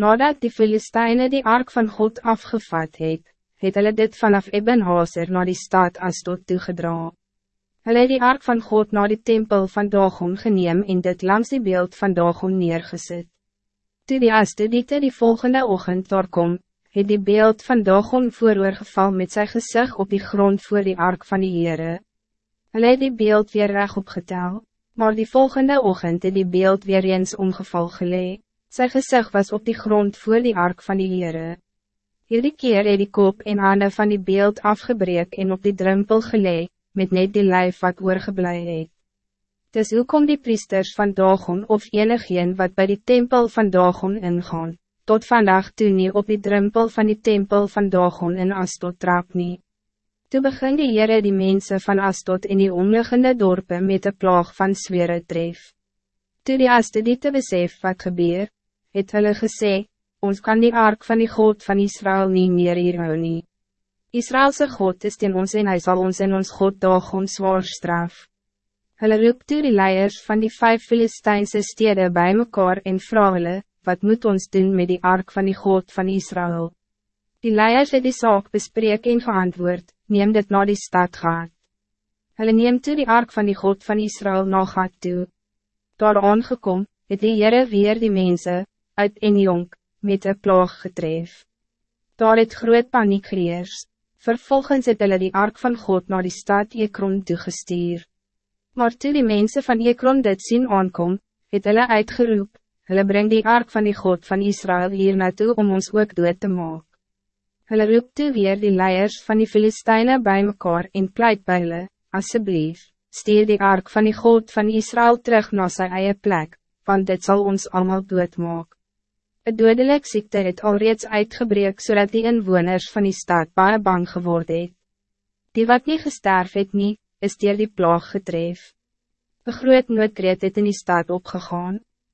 Nadat die Filisteine die ark van God afgevat het, het hulle dit vanaf Eben Hazer naar die stad Astot toegedra. Hulle het die ark van God naar die tempel van Dagon geneem en dit langs die beeld van Dagon neergezet. Toe die Astodite die volgende ochtend daar kom, het die beeld van Dagon vooroorgeval met zijn gezicht op die grond voor die ark van die Heere. Hulle het die beeld weer reg opgetel, maar die volgende ochtend het die beeld weer eens omgeval gelee. Sy gezicht was op die grond voor die ark van die Heere. Hierdie keer het die kop en hande van die beeld afgebreek en op die drempel gelee, met net die lijf wat oorgeblij het. Dus hoe kom die priesters van Dagon of enigeen wat bij die tempel van Dagon ingaan, tot vandaag toe nie op die drempel van die tempel van Dagon in Astot trap nie. Toe begin die Heere die mensen van Astot in die omliggende dorpen met de plaag van zwere tref. Toe die Astodite besef wat gebeur, het hulle gesê, ons kan die ark van die God van Israël niet meer hier hou nie. Israëlse God is ten ons en hy sal ons in ons God Dagon zwaar straf. Hulle roep toe die leiers van die vijf Filistijnse steden bij mekaar en vraag hulle, wat moet ons doen met die ark van die God van Israël? Die leiers het die saak bespreek en geantwoord, neem dit naar die stad gaat. Hulle neem toe die ark van die God van Israël na gaat toe. Daar aangekom, het die Heere weer die mensen, uit en jonk, met een plaag getref. Daar het groot paniek geheers. Vervolgens het hulle die ark van God naar die stad Ekron toegestuur. Maar toe die mensen van Ekron dit zien aankom, het hulle uitgeroep, hulle breng die ark van die God van Israël hier naartoe om ons ook dood te maak. Hulle roep toe weer die leiers van die Filistijnen bij mekaar en pleit by hulle, asseblief, stuur die ark van die God van Israël terug naar zijn eie plek, want dit zal ons allemaal doodmaak. Het dodelijk ziekte het alreeds uitgebreek zodat die inwoners van die stad baie bang geworden het. Die wat niet gesterf het nie, is dier die plaag getref. Een groot noodkreet het in die stad opgegaan.